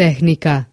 técnica.